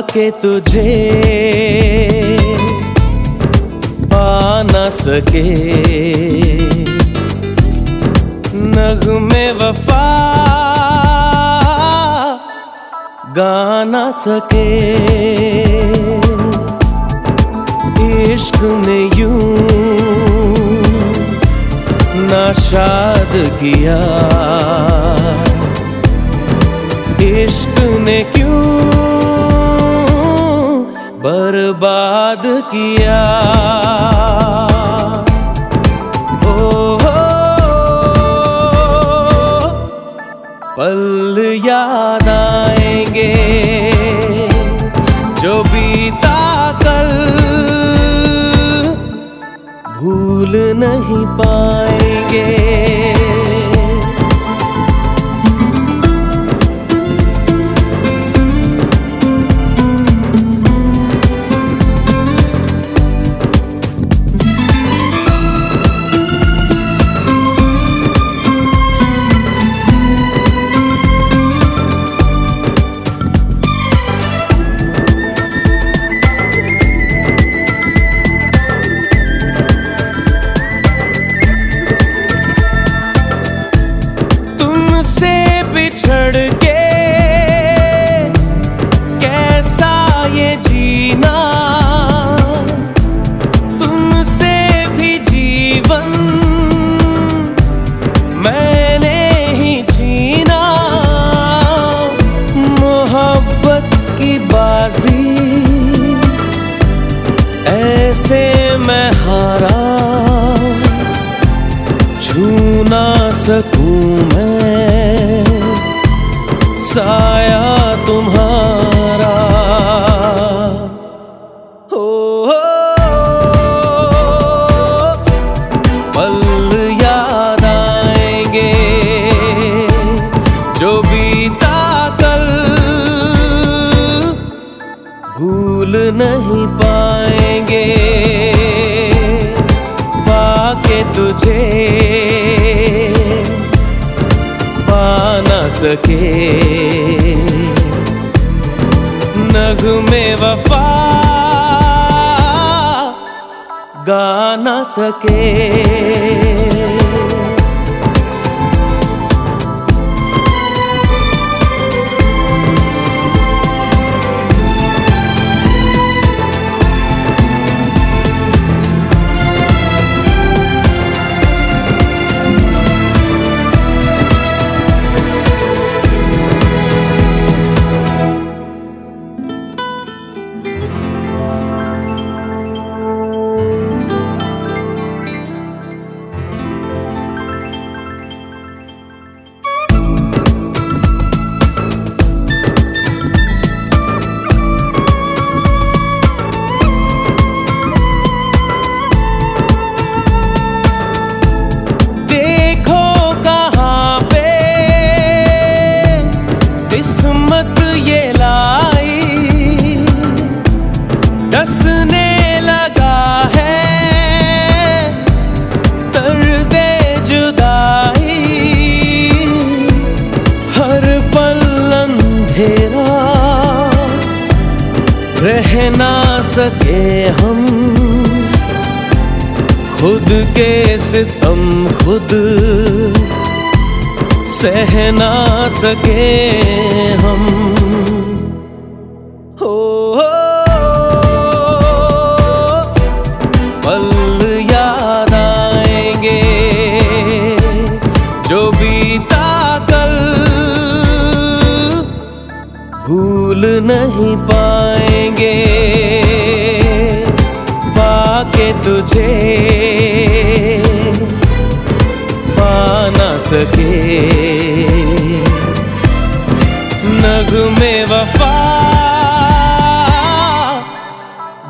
पाके तुझे पा न सके। नगमे वफा गा न सके। इश्क ने यूँ नाशाद किया। इश्क ने क्यों बर्बाद किया। ओ हो पल याद आएँगे जो बीता कल भूल नहीं पाएँगे ऐसे मैं हारा छू ना सकूँ मैं, साया तुम्हारा। हो पल याद आएँगे, जो बीता कल, भूल नहीं पाएँगे तुझे पा न सके। नगमे वफा गा न सके। सके हम खुद के सितम खुद सह ना सके हम। हो तुझे पा न सके। नगमे वफा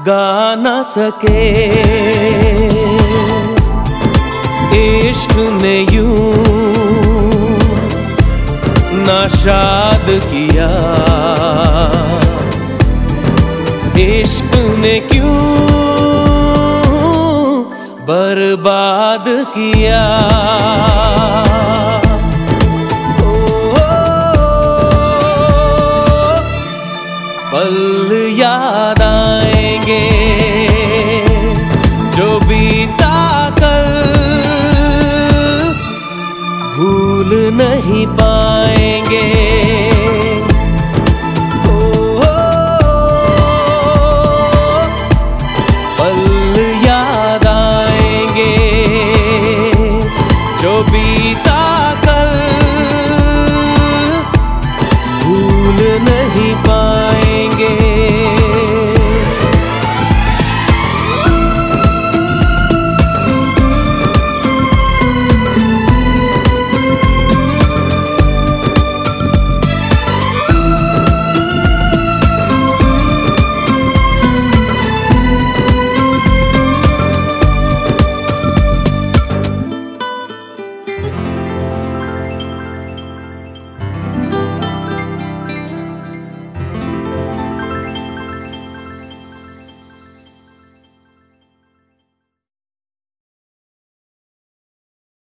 गा न सके। इश्क ने यूँ नाशाद किया। इश्क ने क्यों बर्बाद किया। पल याद आएँगे जो बीता कल भूल नहीं पाएँगे।